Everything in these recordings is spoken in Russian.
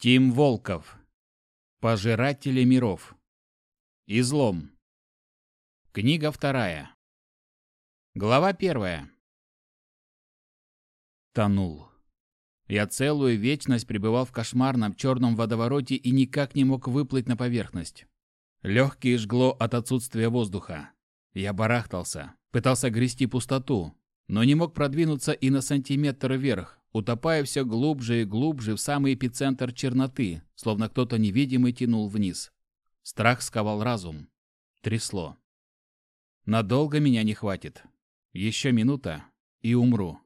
Тим Волков. Пожиратели миров. Излом. Книга вторая. Глава первая. Тонул. Я целую вечность пребывал в кошмарном черном водовороте и никак не мог выплыть на поверхность. Легкие жгло от отсутствия воздуха. Я барахтался, пытался грести пустоту, но не мог продвинуться и на сантиметр вверх, утопая все глубже и глубже в самый эпицентр черноты, словно кто-то невидимый тянул вниз. Страх сковал разум. Трясло. Надолго меня не хватит. Еще минута, и умру.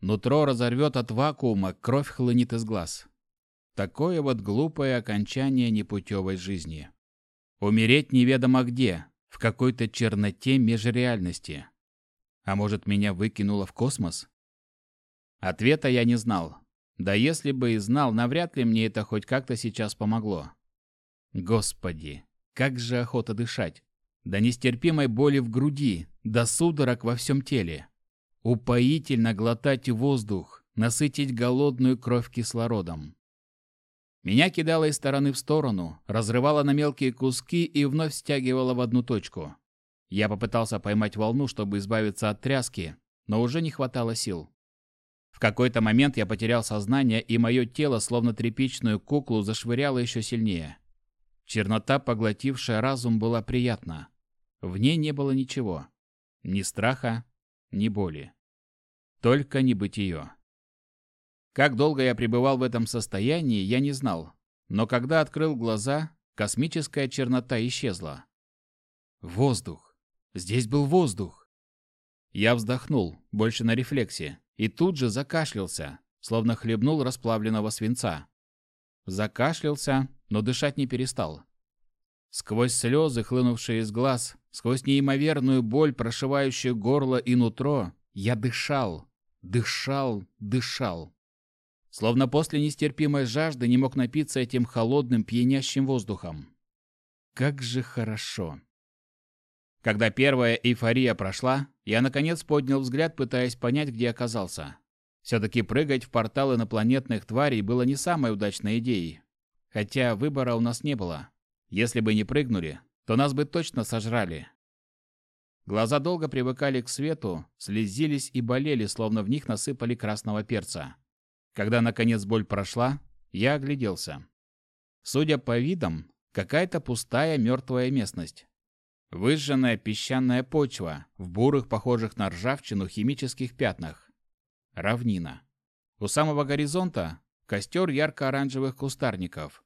Нутро разорвет от вакуума, кровь хлынет из глаз. Такое вот глупое окончание непутевой жизни. Умереть неведомо где, в какой-то черноте межреальности. А может, меня выкинуло в космос? Ответа я не знал. Да если бы и знал, навряд ли мне это хоть как-то сейчас помогло. Господи, как же охота дышать. До нестерпимой боли в груди, до судорог во всем теле. Упоительно глотать воздух, насытить голодную кровь кислородом. Меня кидало из стороны в сторону, разрывало на мелкие куски и вновь стягивало в одну точку. Я попытался поймать волну, чтобы избавиться от тряски, но уже не хватало сил. Какой-то момент я потерял сознание, и мое тело, словно тряпичную куклу, зашвыряло еще сильнее. Чернота, поглотившая разум, была приятна. В ней не было ничего. Ни страха, ни боли. Только небытие. Как долго я пребывал в этом состоянии, я не знал. Но когда открыл глаза, космическая чернота исчезла. Воздух. Здесь был воздух. Я вздохнул, больше на рефлексе, и тут же закашлялся, словно хлебнул расплавленного свинца. Закашлялся, но дышать не перестал. Сквозь слезы, хлынувшие из глаз, сквозь неимоверную боль, прошивающую горло и нутро, я дышал, дышал, дышал. Словно после нестерпимой жажды не мог напиться этим холодным, пьянящим воздухом. Как же хорошо. Когда первая эйфория прошла, я наконец поднял взгляд, пытаясь понять, где оказался. Все-таки прыгать в портал инопланетных тварей было не самой удачной идеей. Хотя выбора у нас не было. Если бы не прыгнули, то нас бы точно сожрали. Глаза долго привыкали к свету, слезились и болели, словно в них насыпали красного перца. Когда, наконец, боль прошла, я огляделся. Судя по видам, какая-то пустая мертвая местность. Выжженная песчаная почва в бурых, похожих на ржавчину, химических пятнах. Равнина. У самого горизонта костер ярко-оранжевых кустарников.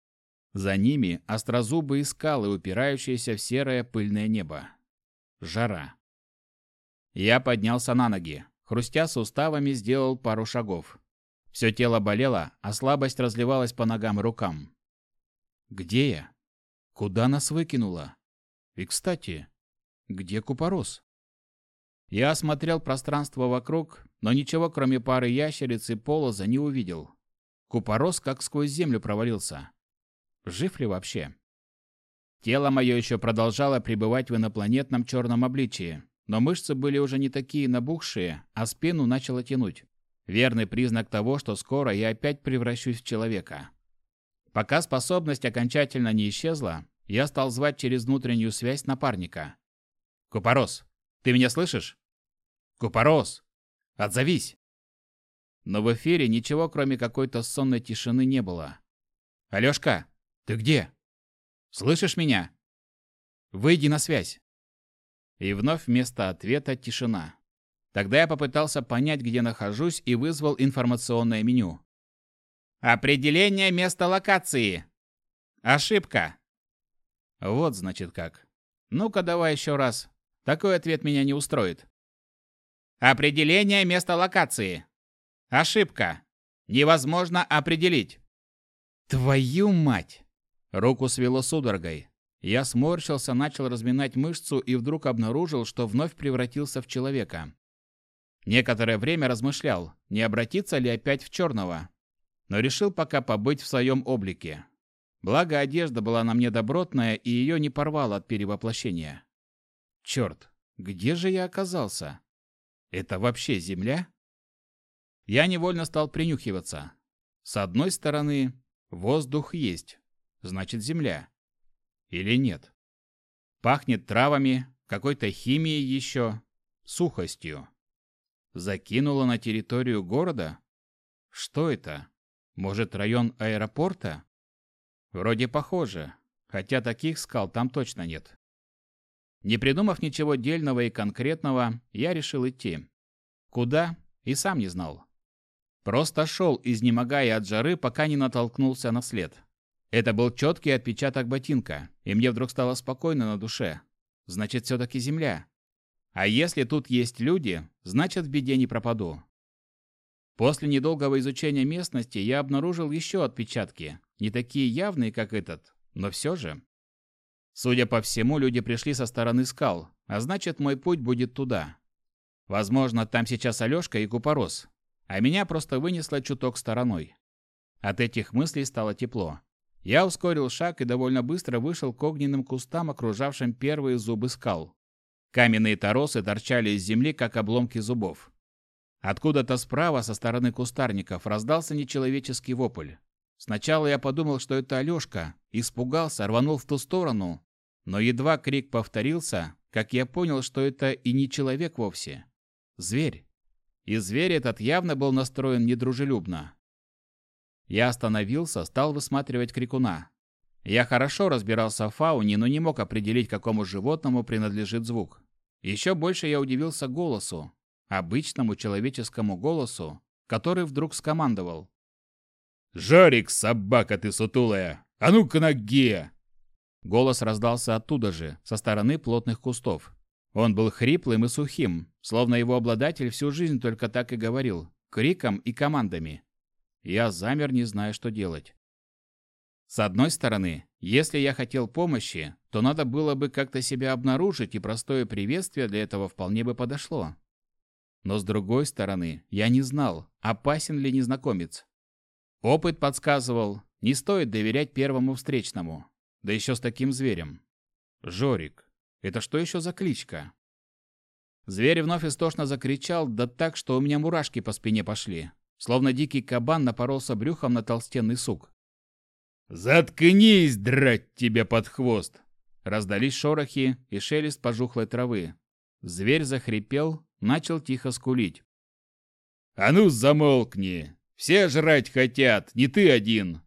За ними острозубые скалы, упирающиеся в серое пыльное небо. Жара. Я поднялся на ноги. Хрустя суставами, сделал пару шагов. Все тело болело, а слабость разливалась по ногам и рукам. Где я? Куда нас выкинуло? И, кстати, где Купорос? Я осмотрел пространство вокруг, но ничего, кроме пары ящериц и полоза, не увидел. Купорос как сквозь землю провалился. Жив ли вообще? Тело мое еще продолжало пребывать в инопланетном черном обличии, но мышцы были уже не такие набухшие, а спину начало тянуть. Верный признак того, что скоро я опять превращусь в человека. Пока способность окончательно не исчезла, я стал звать через внутреннюю связь напарника. «Купорос, ты меня слышишь?» «Купорос, отзовись!» Но в эфире ничего, кроме какой-то сонной тишины, не было. «Алёшка, ты где? Слышишь меня? Выйди на связь!» И вновь вместо ответа тишина. Тогда я попытался понять, где нахожусь, и вызвал информационное меню. Определение места локации. Ошибка. Вот значит как. Ну-ка давай еще раз. Такой ответ меня не устроит. Определение места локации. Ошибка. Невозможно определить. Твою мать! Руку свело судорогой. Я сморщился, начал разминать мышцу и вдруг обнаружил, что вновь превратился в человека. Некоторое время размышлял, не обратиться ли опять в черного, но решил пока побыть в своем облике. Благо, одежда была на мне добротная, и ее не порвало от перевоплощения. Черт, где же я оказался? Это вообще земля? Я невольно стал принюхиваться. С одной стороны, Воздух есть. Значит, земля. Или нет? Пахнет травами, какой-то химией еще, сухостью. Закинула на территорию города? Что это? Может, район аэропорта? Вроде похоже, хотя таких скал там точно нет. Не придумав ничего дельного и конкретного, я решил идти. Куда? И сам не знал. Просто шел, изнемогая от жары, пока не натолкнулся на след. Это был четкий отпечаток ботинка, и мне вдруг стало спокойно на душе. Значит, все-таки земля. А если тут есть люди, значит, в беде не пропаду. После недолгого изучения местности я обнаружил еще отпечатки, не такие явные, как этот, но все же. Судя по всему, люди пришли со стороны скал, а значит, мой путь будет туда. Возможно, там сейчас Алешка и Купорос, а меня просто вынесло чуток стороной. От этих мыслей стало тепло. Я ускорил шаг и довольно быстро вышел к огненным кустам, окружавшим первые зубы скал. Каменные торосы торчали из земли, как обломки зубов. Откуда-то справа, со стороны кустарников, раздался нечеловеческий вопль. Сначала я подумал, что это Алёшка, испугался, рванул в ту сторону, но едва крик повторился, как я понял, что это и не человек вовсе. Зверь. И зверь этот явно был настроен недружелюбно. Я остановился, стал высматривать крикуна. Я хорошо разбирался в фауне, но не мог определить, какому животному принадлежит звук. Еще больше я удивился голосу, обычному человеческому голосу, который вдруг скомандовал. «Жарик, собака ты сутулая! А ну-ка ноге!» Голос раздался оттуда же, со стороны плотных кустов. Он был хриплым и сухим, словно его обладатель всю жизнь только так и говорил, криком и командами. Я замер, не зная, что делать. С одной стороны, если я хотел помощи, то надо было бы как-то себя обнаружить, и простое приветствие для этого вполне бы подошло. Но с другой стороны, я не знал, опасен ли незнакомец. Опыт подсказывал, не стоит доверять первому встречному, да еще с таким зверем. Жорик. Это что еще за кличка? Зверь вновь истошно закричал, да так, что у меня мурашки по спине пошли, словно дикий кабан напоролся брюхом на толстенный сук. «Заткнись, драть тебя под хвост!» Раздались шорохи и шелест пожухлой травы. Зверь захрипел, начал тихо скулить. «А ну замолкни! Все жрать хотят, не ты один!»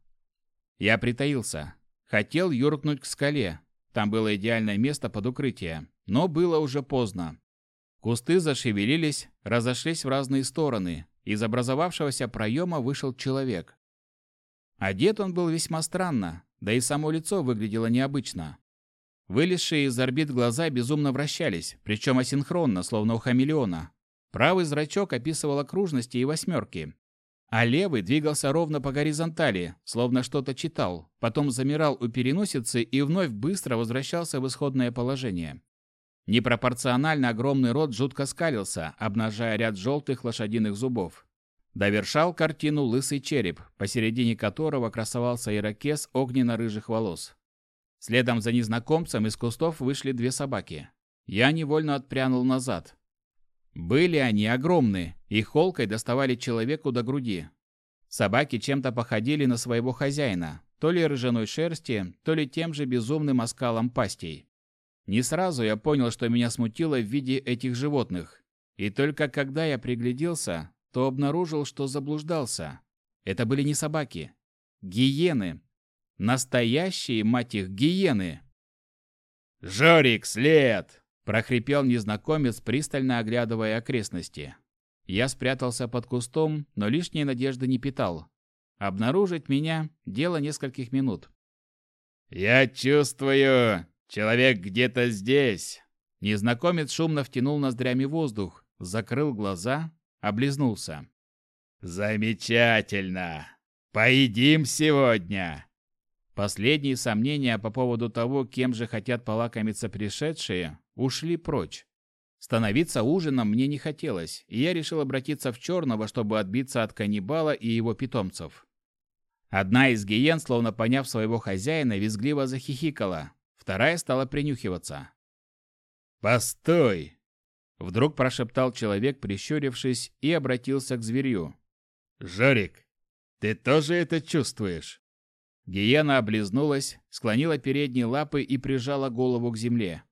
Я притаился. Хотел юркнуть к скале. Там было идеальное место под укрытие. Но было уже поздно. Кусты зашевелились, разошлись в разные стороны. Из образовавшегося проема вышел человек. Одет он был весьма странно, да и само лицо выглядело необычно. Вылезшие из орбит глаза безумно вращались, причем асинхронно, словно у хамелеона. Правый зрачок описывал окружности и восьмерки, а левый двигался ровно по горизонтали, словно что-то читал, потом замирал у переносицы и вновь быстро возвращался в исходное положение. Непропорционально огромный рот жутко скалился, обнажая ряд желтых лошадиных зубов. Довершал картину лысый череп, посередине которого красовался ирокез огненно-рыжих волос. Следом за незнакомцем из кустов вышли две собаки. Я невольно отпрянул назад. Были они огромные и холкой доставали человеку до груди. Собаки чем-то походили на своего хозяина, то ли рыжаной шерсти, то ли тем же безумным оскалом пастей. Не сразу я понял, что меня смутило в виде этих животных. И только когда я пригляделся, то обнаружил, что заблуждался. Это были не собаки. Гиены. Настоящие, мать их, гиены. «Жорик, след!» – прохрипел незнакомец, пристально оглядывая окрестности. Я спрятался под кустом, но лишней надежды не питал. Обнаружить меня – дело нескольких минут. «Я чувствую, человек где-то здесь!» Незнакомец шумно втянул ноздрями воздух, закрыл глаза облизнулся. «Замечательно! Поедим сегодня!» Последние сомнения по поводу того, кем же хотят полакомиться пришедшие, ушли прочь. Становиться ужином мне не хотелось, и я решил обратиться в черного, чтобы отбиться от каннибала и его питомцев. Одна из гиен, словно поняв своего хозяина, визгливо захихикала, вторая стала принюхиваться. «Постой! Вдруг прошептал человек, прищурившись, и обратился к зверю. «Жорик, ты тоже это чувствуешь?» Гиена облизнулась, склонила передние лапы и прижала голову к земле.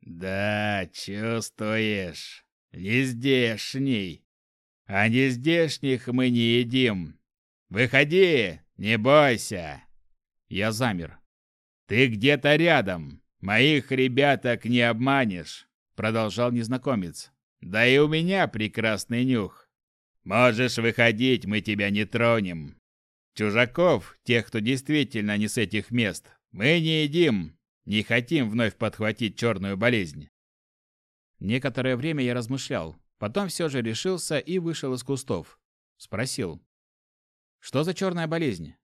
«Да, чувствуешь. Не здешний. А не здешних мы не едим. Выходи, не бойся!» Я замер. «Ты где-то рядом. Моих ребяток не обманешь», — продолжал незнакомец. «Да и у меня прекрасный нюх. Можешь выходить, мы тебя не тронем. Чужаков, тех, кто действительно не с этих мест, мы не едим, не хотим вновь подхватить черную болезнь». Некоторое время я размышлял, потом все же решился и вышел из кустов. Спросил. «Что за черная болезнь?»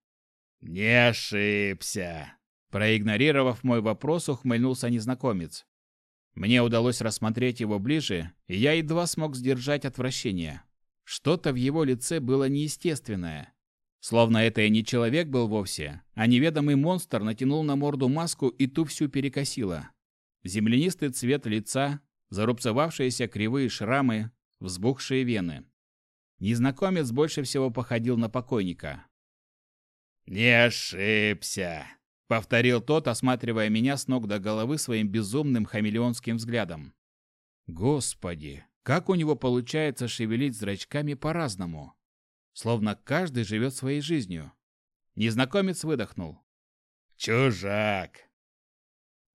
«Не ошибся!» Проигнорировав мой вопрос, ухмыльнулся незнакомец. Мне удалось рассмотреть его ближе, и я едва смог сдержать отвращение. Что-то в его лице было неестественное. Словно это и не человек был вовсе, а неведомый монстр натянул на морду маску и ту всю перекосило. Землянистый цвет лица, зарубцевавшиеся кривые шрамы, взбухшие вены. Незнакомец больше всего походил на покойника. «Не ошибся!» — повторил тот, осматривая меня с ног до головы своим безумным хамелеонским взглядом. «Господи, как у него получается шевелить зрачками по-разному? Словно каждый живет своей жизнью». Незнакомец выдохнул. «Чужак!»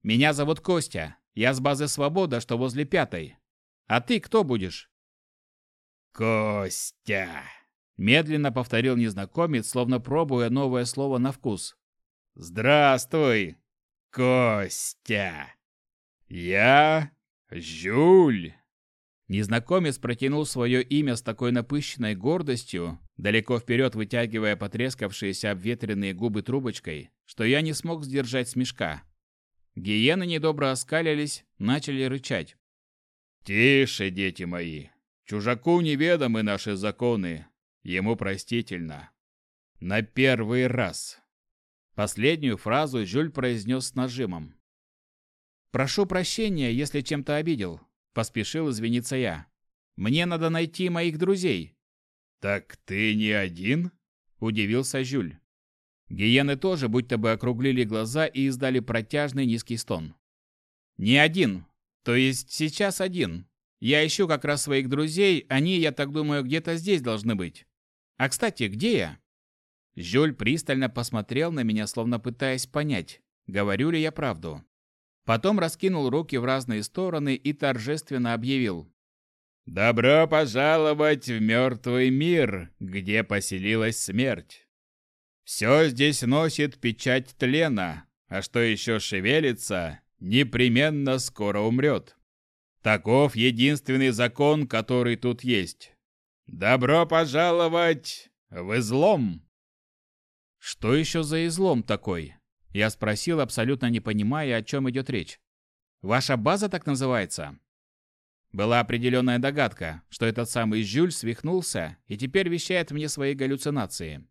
«Меня зовут Костя. Я с базы «Свобода», что возле пятой. А ты кто будешь?» «Костя!» Медленно повторил незнакомец, словно пробуя новое слово на вкус. «Здравствуй, Костя! Я Жюль!» Незнакомец протянул свое имя с такой напыщенной гордостью, далеко вперед вытягивая потрескавшиеся обветренные губы трубочкой, что я не смог сдержать смешка. Гиены недобро оскалились, начали рычать. «Тише, дети мои! Чужаку неведомы наши законы, Ему простительно. На первый раз. Последнюю фразу Жюль произнес с нажимом. «Прошу прощения, если чем-то обидел», — поспешил извиниться я. «Мне надо найти моих друзей». «Так ты не один?» — удивился Жюль. Гиены тоже будто бы округлили глаза и издали протяжный низкий стон. «Не один. То есть сейчас один. Я ищу как раз своих друзей, они, я так думаю, где-то здесь должны быть. А, кстати, где я?» Жюль пристально посмотрел на меня, словно пытаясь понять, говорю ли я правду. Потом раскинул руки в разные стороны и торжественно объявил. «Добро пожаловать в мертвый мир, где поселилась смерть. Все здесь носит печать тлена, а что еще шевелится, непременно скоро умрет. Таков единственный закон, который тут есть. «Добро пожаловать в излом!» «Что еще за излом такой?» Я спросил, абсолютно не понимая, о чем идет речь. «Ваша база так называется?» Была определенная догадка, что этот самый Жюль свихнулся и теперь вещает мне свои галлюцинации.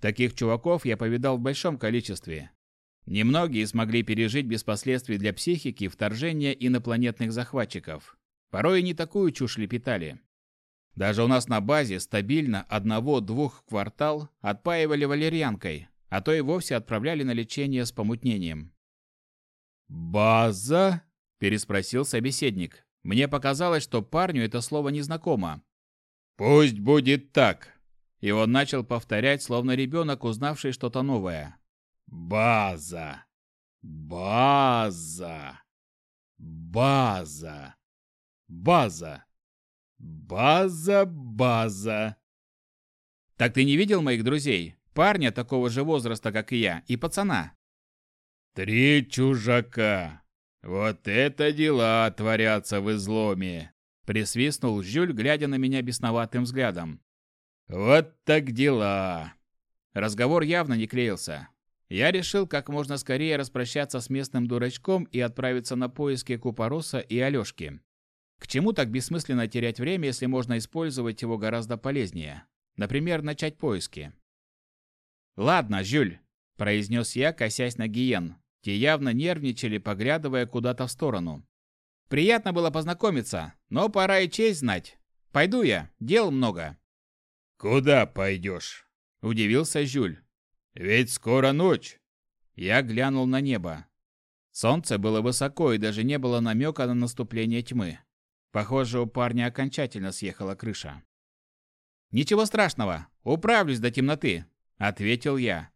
Таких чуваков я повидал в большом количестве. Немногие смогли пережить без последствий для психики вторжение инопланетных захватчиков. Порой и не такую чушь лепетали. Даже у нас на базе стабильно одного-двух квартал отпаивали валерьянкой, а то и вовсе отправляли на лечение с помутнением. «База?» – переспросил собеседник. Мне показалось, что парню это слово незнакомо. «Пусть будет так!» И он начал повторять, словно ребенок, узнавший что-то новое. «База! База! База! База!» База, база. Так ты не видел моих друзей? Парня такого же возраста, как и я, и пацана. Три чужака. Вот это дела творятся в изломе. Присвистнул Жюль, глядя на меня бесноватым взглядом. Вот так дела. Разговор явно не клеился. Я решил как можно скорее распрощаться с местным дурачком и отправиться на поиски Купороса и Алёшки. К чему так бессмысленно терять время, если можно использовать его гораздо полезнее? Например, начать поиски. «Ладно, Жюль», – произнес я, косясь на гиен. Те явно нервничали, поглядывая куда-то в сторону. «Приятно было познакомиться, но пора и честь знать. Пойду я, дел много». «Куда пойдешь?» – удивился Жюль. Ведь скоро ночь. Я глянул на небо. Солнце было высоко, и даже не было намека на наступление тьмы. Похоже, у парня окончательно съехала крыша. «Ничего страшного, управлюсь до темноты», — ответил я.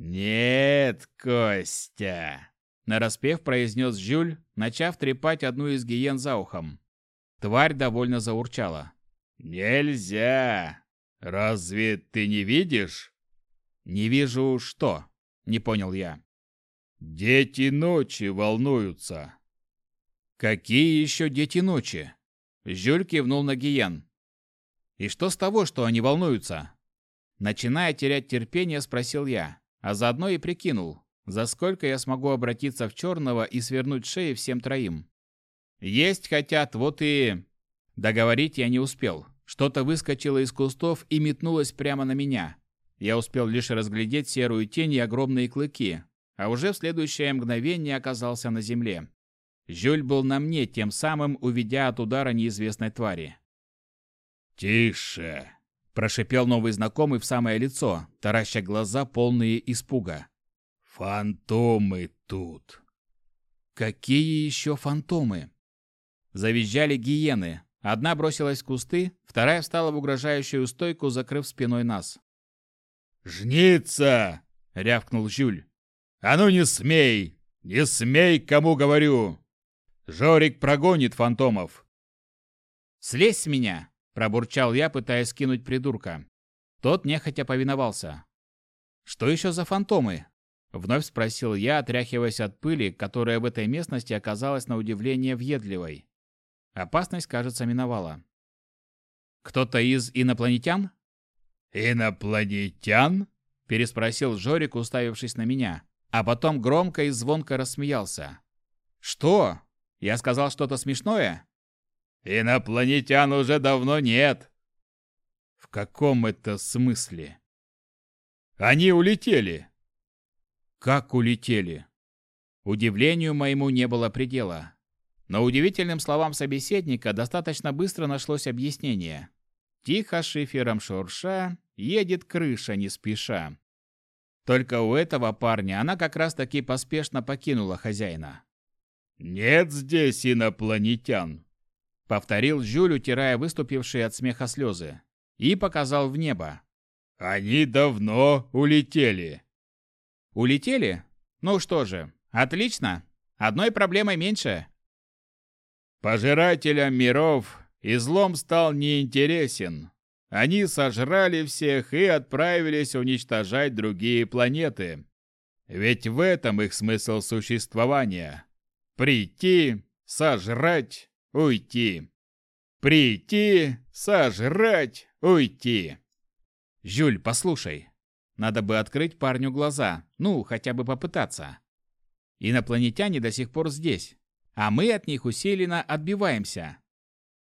«Нет, Костя», — нараспев произнес Жюль, начав трепать одну из гиен за ухом. Тварь довольно заурчала. «Нельзя! Разве ты не видишь?» «Не вижу что?» — не понял я. «Дети ночи волнуются». «Какие еще дети ночи?» Жюль кивнул на гиен. «И что с того, что они волнуются?» Начиная терять терпение, спросил я, а заодно и прикинул, за сколько я смогу обратиться в черного и свернуть шеи всем троим. Есть хотят, вот и... Договорить я не успел. Что-то выскочило из кустов и метнулось прямо на меня. Я успел лишь разглядеть серую тень и огромные клыки, а уже в следующее мгновение оказался на земле. Жюль был на мне, тем самым уведя от удара неизвестной твари. «Тише!» – прошипел новый знакомый в самое лицо, тараща глаза, полные испуга. «Фантомы тут!» «Какие еще фантомы?» Завизжали гиены. Одна бросилась в кусты, вторая встала в угрожающую стойку, закрыв спиной нас. «Жница!» — рявкнул Жюль. «А ну не смей! Не смей, кому говорю! Жорик прогонит фантомов!» «Слезь с меня!» – пробурчал я, пытаясь скинуть придурка. Тот нехотя повиновался. «Что еще за фантомы?» – вновь спросил я, отряхиваясь от пыли, которая в этой местности оказалась на удивление въедливой. Опасность, кажется, миновала. «Кто-то из инопланетян?» «Инопланетян?» – переспросил Жорик, уставившись на меня, а потом громко и звонко рассмеялся. «Что? Я сказал что-то смешное?» «Инопланетян уже давно нет». «В каком это смысле?» «Они улетели». «Как улетели?» Удивлению моему не было предела. Но удивительным словам собеседника достаточно быстро нашлось объяснение. Тихо шифером шурша, едет крыша не спеша. Только у этого парня она как раз-таки поспешно покинула хозяина. «Нет здесь инопланетян», — повторил Жюль, утирая выступившие от смеха слезы, и показал в небо. «Они давно улетели». «Улетели? Ну что же, отлично. Одной проблемой меньше. Пожирателям миров излом стал неинтересен. Они сожрали всех и отправились уничтожать другие планеты. Ведь в этом их смысл существования. Прийти, сожрать, уйти. Прийти, сожрать, уйти. Жюль, послушай. Надо бы открыть парню глаза, ну, хотя бы попытаться. Инопланетяне до сих пор здесь а мы от них усиленно отбиваемся.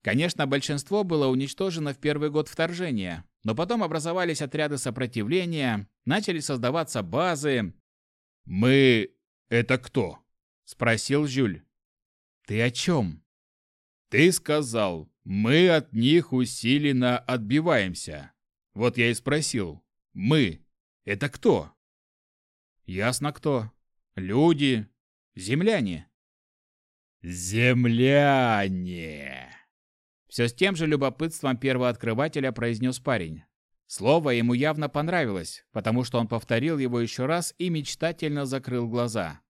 Конечно, большинство было уничтожено в первый год вторжения, но потом образовались отряды сопротивления, начали создаваться базы. «Мы... это кто?» – спросил Жюль. «Ты о чем?» «Ты сказал, мы от них усиленно отбиваемся. Вот я и спросил, мы – это кто?» «Ясно кто. Люди, земляне». «Земляне!» Все с тем же любопытством первооткрывателя произнес парень. Слово ему явно понравилось, потому что он повторил его еще раз и мечтательно закрыл глаза.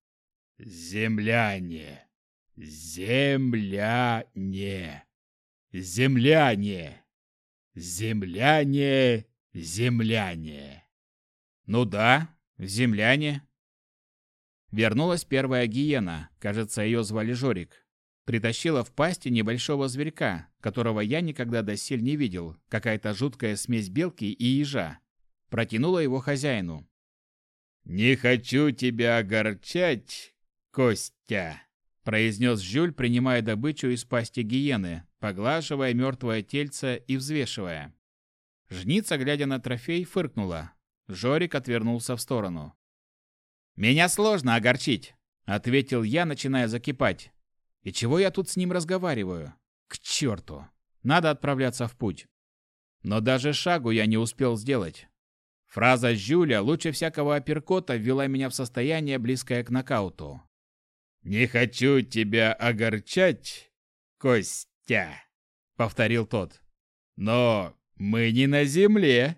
«Земляне! Земляне! Земляне! Земляне! Земляне!» «Ну да, земляне», Вернулась первая гиена, кажется, ее звали Жорик. Притащила в пасти небольшого зверька, которого я никогда досель не видел, какая-то жуткая смесь белки и ежа. Протянула его хозяину. «Не хочу тебя огорчать, Костя», — произнес Жюль, принимая добычу из пасти гиены, поглаживая мертвое тельце и взвешивая. Жница, глядя на трофей, фыркнула. Жорик отвернулся в сторону. «Меня сложно огорчить», — ответил я, начиная закипать. «И чего я тут с ним разговариваю? К черту! Надо отправляться в путь». Но даже шагу я не успел сделать. Фраза Жюля лучше всякого апперкота ввела меня в состояние, близкое к нокауту. «Не хочу тебя огорчать, Костя», — повторил тот. «Но мы не на земле.